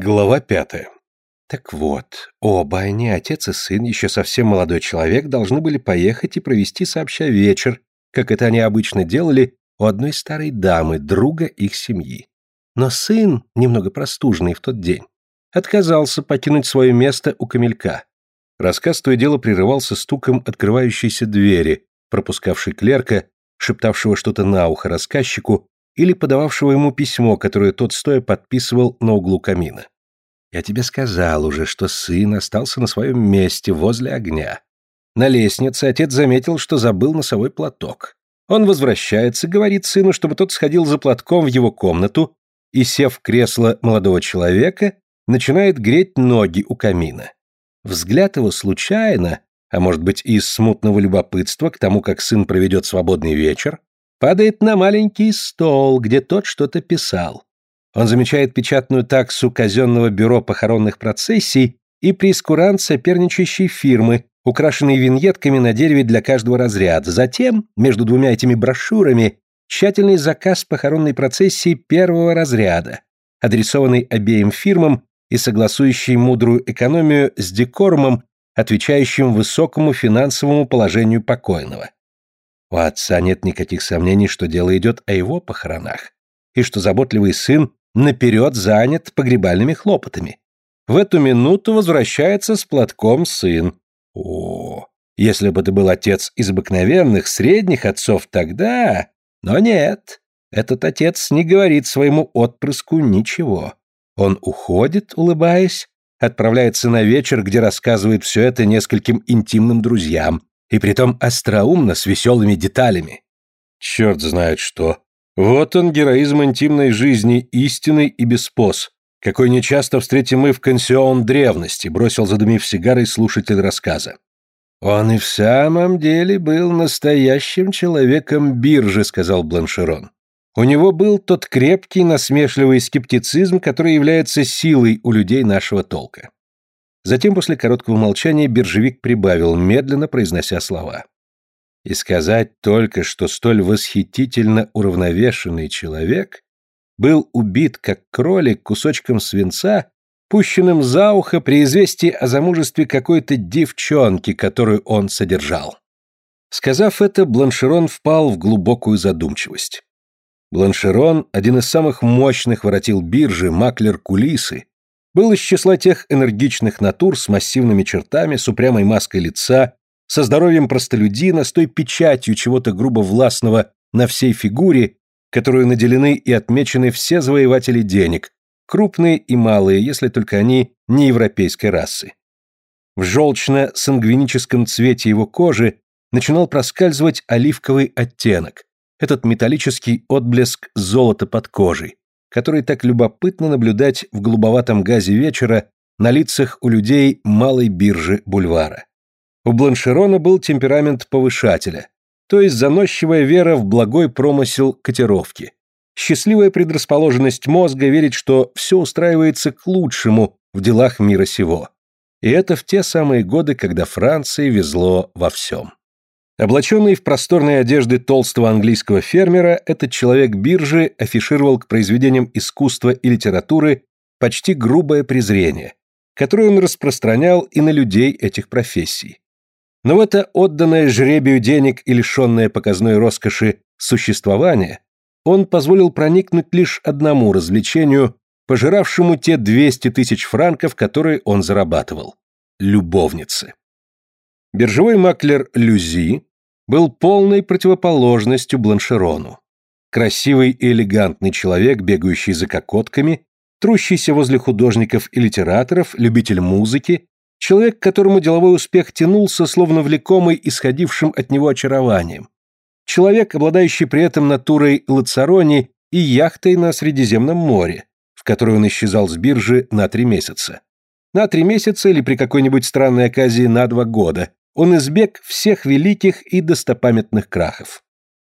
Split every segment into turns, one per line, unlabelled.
Глава пятая. Так вот, оба они, отец и сын, еще совсем молодой человек, должны были поехать и провести сообща вечер, как это они обычно делали у одной старой дамы, друга их семьи. Но сын, немного простуженный в тот день, отказался покинуть свое место у камелька. Рассказ то и дело прерывался стуком открывающейся двери, пропускавшей клерка, шептавшего что-то на ухо рассказчику или подававшего ему письмо, которое тот стоя подписывал на углу камина. «Я тебе сказал уже, что сын остался на своем месте возле огня. На лестнице отец заметил, что забыл носовой платок. Он возвращается, говорит сыну, чтобы тот сходил за платком в его комнату и, сев в кресло молодого человека, начинает греть ноги у камина. Взгляд его случайно, а может быть из смутного любопытства к тому, как сын проведет свободный вечер, падает на маленький стол, где тот что-то писал. Он замечает печатную таксу казенного бюро похоронных процессий и прескурант соперничающей фирмы, украшенный виньетками на дереве для каждого разряда. Затем, между двумя этими брошюрами, тщательный заказ похоронной процессии первого разряда, адресованный обеим фирмам и согласующий мудрую экономию с декормом, отвечающим высокому финансовому положению покойного. У отца нет никаких сомнений, что дело идет о его похоронах, и что заботливый сын наперед занят погребальными хлопотами. В эту минуту возвращается с платком сын. О, если бы ты был отец из обыкновенных, средних отцов, тогда... Но нет, этот отец не говорит своему отпрыску ничего. Он уходит, улыбаясь, отправляется на вечер, где рассказывает все это нескольким интимным друзьям, и притом остроумно, с веселыми деталями. Черт знает что. Вот он, героизм интимной жизни, истинный и без пос, какой нечасто встретим мы в консион древности, бросил задумив сигарой слушатель рассказа. Он и в самом деле был настоящим человеком биржи, сказал Бланшерон. У него был тот крепкий, насмешливый скептицизм, который является силой у людей нашего толка. Затем, после короткого молчания, биржевик прибавил, медленно произнося слова. И сказать только, что столь восхитительно уравновешенный человек был убит, как кролик, кусочком свинца, пущенным за ухо при известии о замужестве какой-то девчонки, которую он содержал. Сказав это, Бланшерон впал в глубокую задумчивость. Бланшерон, один из самых мощных воротил биржи, маклер кулисы, был из числа тех энергичных натур с массивными чертами, с упрямой маской лица, со здоровьем простолюдина, с той печатью чего-то грубо властного на всей фигуре, которую наделены и отмечены все завоеватели денег, крупные и малые, если только они не европейской расы. В желчно-сангвиническом цвете его кожи начинал проскальзывать оливковый оттенок, этот металлический отблеск золота под кожей, который так любопытно наблюдать в голубоватом газе вечера на лицах у людей малой биржи бульвара. У Бланшерона был темперамент повышателя, то есть заносчивая вера в благой промысел котировки, счастливая предрасположенность мозга верить, что все устраивается к лучшему в делах мира сего. И это в те самые годы, когда Франции везло во всем. Облаченный в просторные одежды толстого английского фермера, этот человек биржи афишировал к произведениям искусства и литературы почти грубое презрение, которое он распространял и на людей этих профессий. Но в это отданное жребию денег и лишенное показной роскоши существование он позволил проникнуть лишь одному развлечению, пожиравшему те 200 тысяч франков, которые он зарабатывал – любовницы. Биржевой маклер Люзи был полной противоположностью Бланшерону. Красивый и элегантный человек, бегающий за кокотками, трущийся возле художников и литераторов, любитель музыки, человек, которому деловой успех тянулся, словно влекомый исходившим от него очарованием. Человек, обладающий при этом натурой Лацарони и яхтой на Средиземном море, в которой он исчезал с биржи на три месяца. На три месяца или при какой-нибудь странной оказии на два года, он избег всех великих и достопамятных крахов.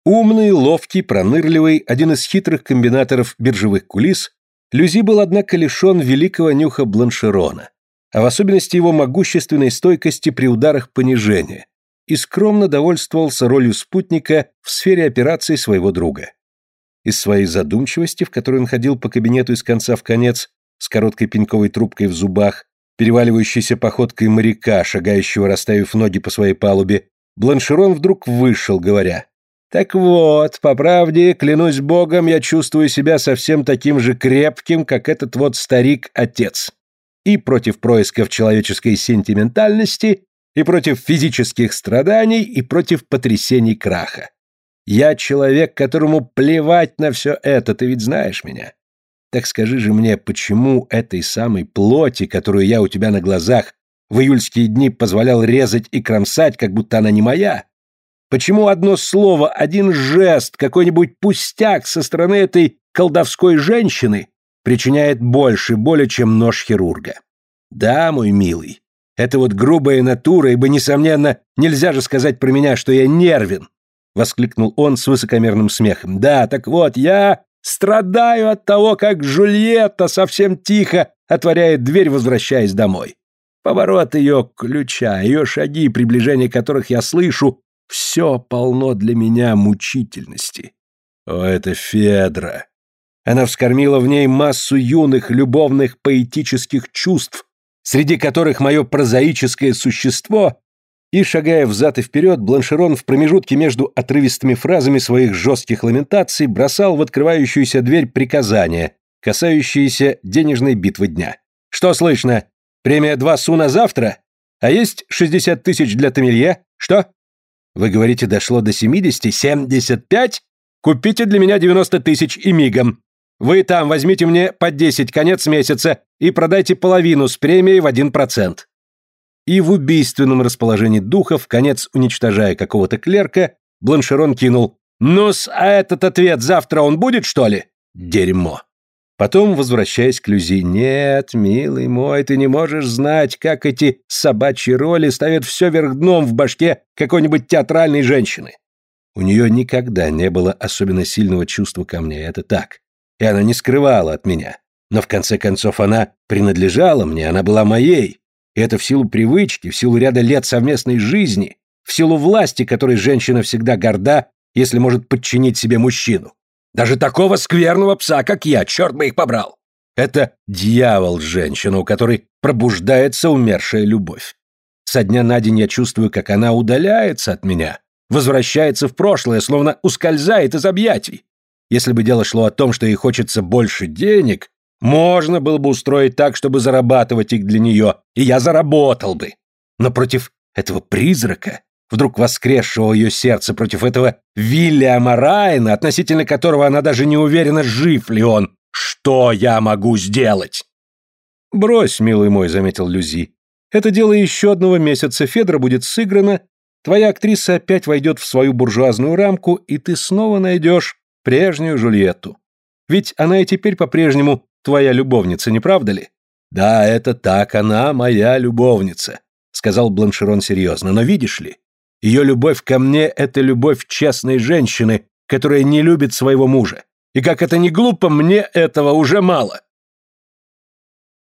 Умный, ловкий, пронырливый, один из хитрых комбинаторов биржевых кулис, Люзи был, однако, лишен великого нюха Бланшерона, а в особенности его могущественной стойкости при ударах понижения, и скромно довольствовался ролью спутника в сфере операций своего друга. Из своей задумчивости, в которой он ходил по кабинету из конца в конец, с короткой пеньковой трубкой в зубах, переваливающейся походкой моряка, шагающего, расставив ноги по своей палубе, Бланшерон вдруг вышел, говоря, «Так вот, по правде, клянусь богом, я чувствую себя совсем таким же крепким, как этот вот старик-отец. И против происков человеческой сентиментальности, и против физических страданий, и против потрясений краха. Я человек, которому плевать на все это, ты ведь знаешь меня. Так скажи же мне, почему этой самой плоти, которую я у тебя на глазах в июльские дни позволял резать и кромсать, как будто она не моя? Почему одно слово, один жест, какой-нибудь пустяк со стороны этой колдовской женщины причиняет больше боли, чем нож хирурга? Да, мой милый, это вот грубая натура, ибо, несомненно, нельзя же сказать про меня, что я нервен, воскликнул он с высокомерным смехом. Да, так вот, я страдаю от того, как Жульетта совсем тихо отворяет дверь, возвращаясь домой. Поворот ее ключа, ее шаги, приближение которых я слышу, все полно для меня мучительности. О, это Федра! Она вскормила в ней массу юных, любовных, поэтических чувств, среди которых мое прозаическое существо и, шагая взад и вперед, Бланшерон в промежутке между отрывистыми фразами своих жестких ламентаций бросал в открывающуюся дверь приказания, касающиеся денежной битвы дня. «Что слышно? Премия два су на завтра? А есть 60 тысяч для Тамилье? Что? Вы говорите, дошло до 70? 75? Купите для меня 90 тысяч и мигом. Вы там возьмите мне по 10 конец месяца и продайте половину с премией в 1%. И в убийственном расположении духа, в конец уничтожая какого-то клерка, Бланшерон кинул «Ну-с, а этот ответ завтра он будет, что ли?» Дерьмо. Потом, возвращаясь к Люзи, «Нет, милый мой, ты не можешь знать, как эти собачьи роли ставят все вверх дном в башке какой-нибудь театральной женщины. У нее никогда не было особенно сильного чувства ко мне, это так. И она не скрывала от меня. Но в конце концов она принадлежала мне, она была моей. И это в силу привычки, в силу ряда лет совместной жизни, в силу власти, которой женщина всегда горда, если может подчинить себе мужчину. Даже такого скверного пса, как я, черт бы их побрал. Это дьявол женщина, у которой пробуждается умершая любовь. Со дня на день я чувствую, как она удаляется от меня, возвращается в прошлое, словно ускользает из объятий. Если бы дело шло о том, что ей хочется больше денег, можно было бы устроить так, чтобы зарабатывать их для нее, и я заработал бы. Но против этого призрака вдруг воскресшего ее сердце против этого Вильяма Райна, относительно которого она даже не уверена, жив ли он. Что я могу сделать? «Брось, милый мой», — заметил Люзи. «Это дело еще одного месяца. Федра будет сыграна, твоя актриса опять войдет в свою буржуазную рамку, и ты снова найдешь прежнюю Жульетту. Ведь она и теперь по-прежнему твоя любовница, не правда ли?» «Да, это так, она моя любовница», — сказал Бланшерон серьезно. «Но видишь ли, ее любовь ко мне — это любовь честной женщины, которая не любит своего мужа. И как это не глупо, мне этого уже мало.